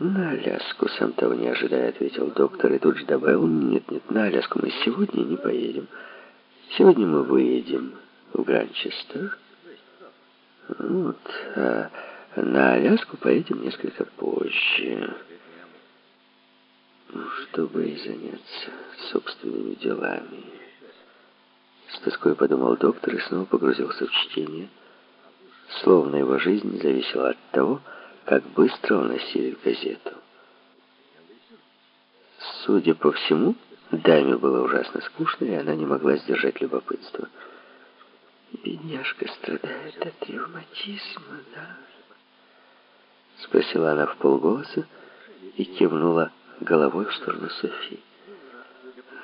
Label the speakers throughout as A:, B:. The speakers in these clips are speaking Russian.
A: «На Аляску, сам того не ожидая», — ответил доктор, и тут же добавил, «Нет, нет, на Аляску мы сегодня не поедем. Сегодня мы выедем в Гранчестер. Вот, а на Аляску поедем несколько позже, чтобы и заняться собственными делами». С тоской подумал доктор и снова погрузился в чтение, словно его жизнь зависела от того, как быстро он осилит газету. Судя по всему, даме было ужасно скучно, и она не могла сдержать любопытство.
B: «Бедняжка страдает от ревматизма, да?»
A: Спросила она в полголоса и кивнула головой в сторону Софии.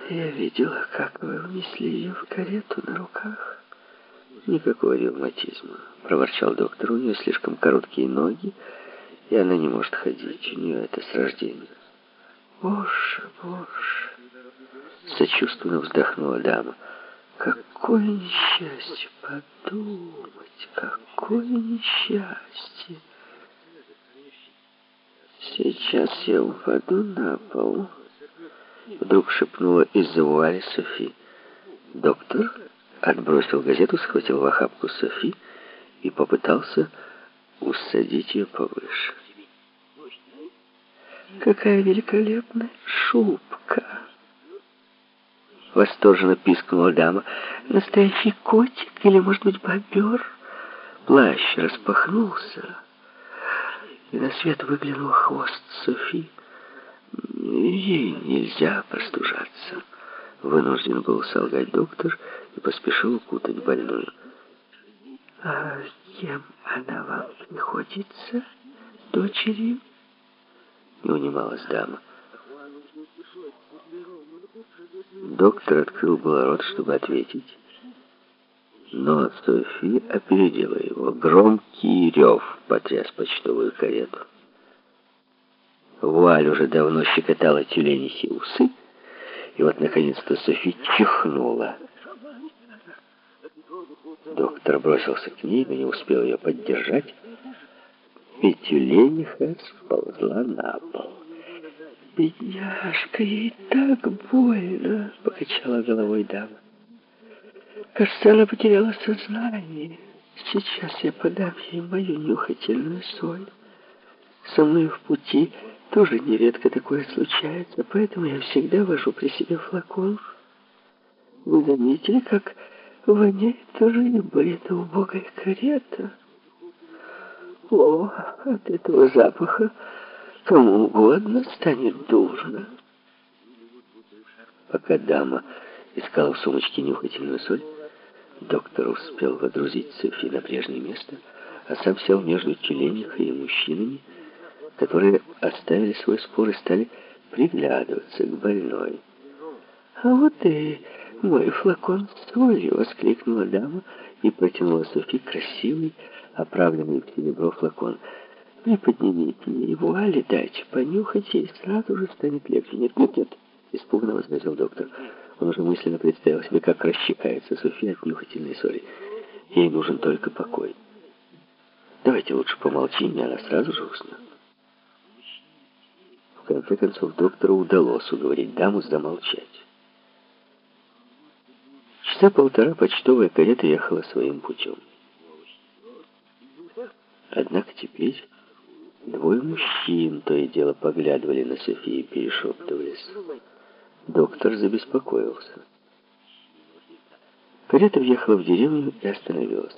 B: «Я видела, как вы внесли ее в карету на руках».
A: «Никакого ревматизма», — проворчал доктор. «У нее слишком короткие ноги, и она не может ходить. У нее это с рождения.
B: Боже, боже!
A: Сочувственно вздохнула дама.
B: Какое несчастье! Подумать, какое несчастье!
A: Сейчас я упаду на пол. Вдруг шепнула из-за вуали Софи. Доктор отбросил газету, схватил в охапку Софи и попытался усадить ее повыше.
B: «Какая великолепная шубка!»
A: Восторженно пискнула дама.
B: «Настоящий котик или, может быть, бобер?»
A: Плащ распахнулся,
B: и на свет выглянул хвост Софи.
A: Ей нельзя простужаться. Вынужден был солгать доктор и поспешил укутать больную.
B: «А кем она вам приходится, дочерью?»
A: Не унималась дама. Доктор открыл было рот, чтобы ответить. Но Софи опередила его. Громкий рев потряс почтовую карету. Вуаль уже давно щекотала тюленихи усы, и вот, наконец-то, Софи чихнула. Доктор бросился к ней, но не успел ее поддержать. Ведь тюлениха сползла на пол.
B: «Бедняжка, ей так больно!» — покачала головой дама. «Кажется, она потеряла сознание. Сейчас я подам ей мою нюхательную соль. Со мной в пути тоже нередко такое случается, поэтому я всегда вожу при себе флакон. Вы заметили, как воняет небо, это убогая карета?» О, от этого запаха кому угодно станет дурно.
A: Пока дама искала в сумочке нюхательную соль, доктор успел водрузить Софи на прежнее место, а сам сел между тюленихой и мужчинами, которые оставили свой спор и стали приглядываться к больной.
B: «А вот и мой флакон с солью!» — воскликнула дама и протянула Софи красивый, оправленный в серебро флакон. «Приподнимите его, али дайте понюхать, и сразу же станет легче». «Нет, нет, нет!» — испуганно возразил доктор. Он уже мысленно представил себе, как расщекается София от нюхательной соли. Ей нужен только покой. Давайте лучше помолчим, и она сразу же уснет. В конце концов, доктору удалось уговорить даму замолчать. Часа полтора почтовая карета ехала своим путем. Однако теперь двое мужчин то и дело поглядывали на Софию и перешептывались. Доктор забеспокоился. Карета въехала в деревню и остановилась.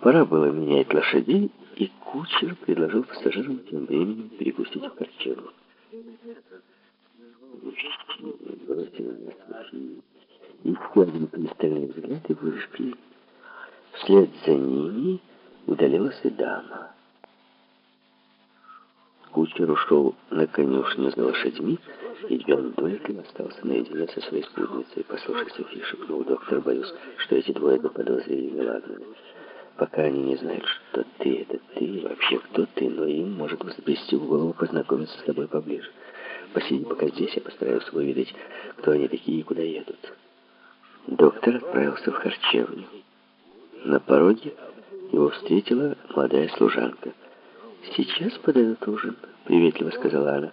B: Пора было менять лошадей, и кучер предложил пассажирам тем временем перекусить в харчевне. Мужчины бросили на Софию еще один пристальный взгляд и вышли. Вслед за ними удалилась и дама. Кучер ушел на конюшню за лошадьми, и Джон Долькин остался наедине со своей спутницей. «Послушай, Софи», — шепнул доктор, — «боюсь, что эти двое заподозрили Меладна. Пока они не знают, что ты — это ты, вообще кто ты, но им может взбрести в голову познакомиться с тобой поближе. Посиди пока здесь, я постараюсь выведать, кто они такие и куда едут». Доктор отправился в харчевню. На пороге его встретила молодая служанка. «Сейчас подают ужин», — приветливо сказала она.